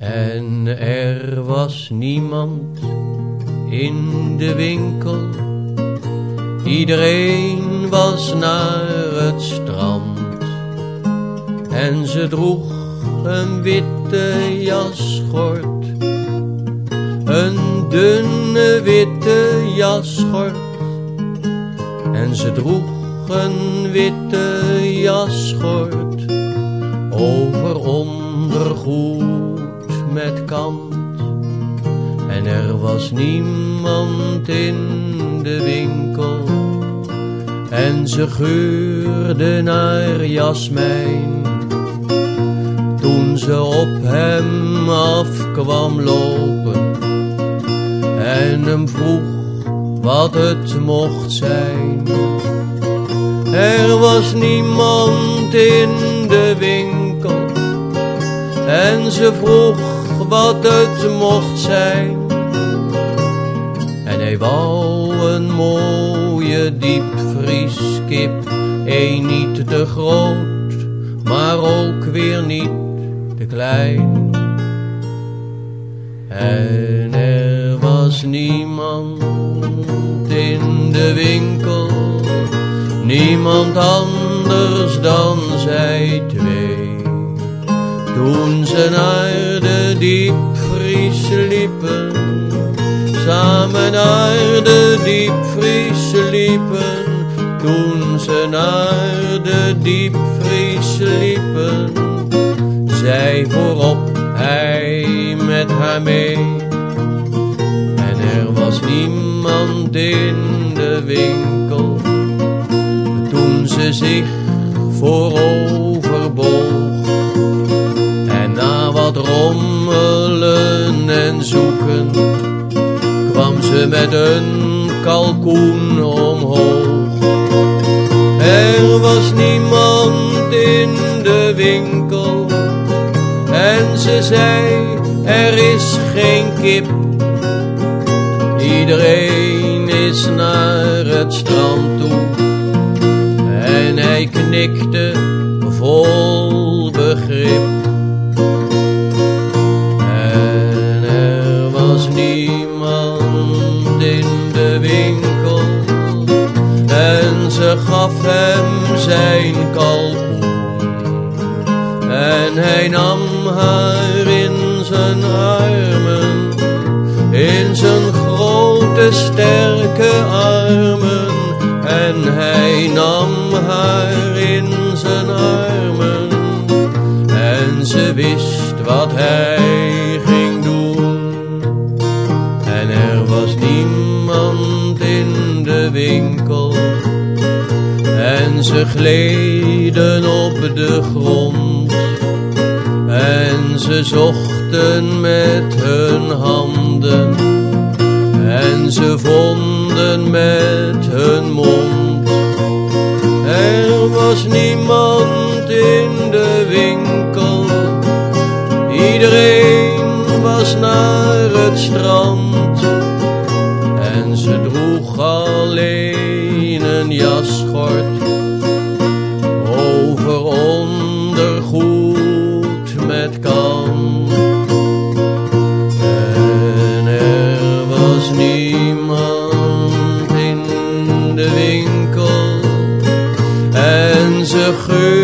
En er was niemand in de winkel. Iedereen was naar het strand. En ze droeg een witte jaschort. Een dunne witte jaschort. En ze droeg een witte jaschort. Over ondergoed met kant. En er was niemand in de winkel. En ze geurde naar jasmijn. Toen ze op hem afkwam lopen. En hem vroeg wat het mocht zijn. Er was niemand in de winkel. En ze vroeg wat het mocht zijn. En hij wou een mooie diepvrieskip, een niet te groot, maar ook weer niet te klein. En er was niemand in de winkel, niemand anders dan zij twee. Toen ze naar de diepvries liepen, samen naar de diepvries liepen. Toen ze naar de diepvries liepen, zij voorop, hij met haar mee. En er was niemand in de winkel, toen ze zich voorover met een kalkoen omhoog. Er was niemand in de winkel en ze zei er is geen kip. Iedereen is naar het strand toe en hij knikte vol begrip. Zijn kalkoen. En hij nam haar in zijn armen. In zijn grote sterke armen. En hij nam haar in zijn armen. En ze wist wat hij ging doen. En er was niemand in de winkel. En ze gleden op de grond. En ze zochten met hun handen. En ze vonden met hun mond. Er was niemand in de winkel. Iedereen was naar het strand. een jasschort over ondergoed met kan. En er was niemand in de winkel en ze geur.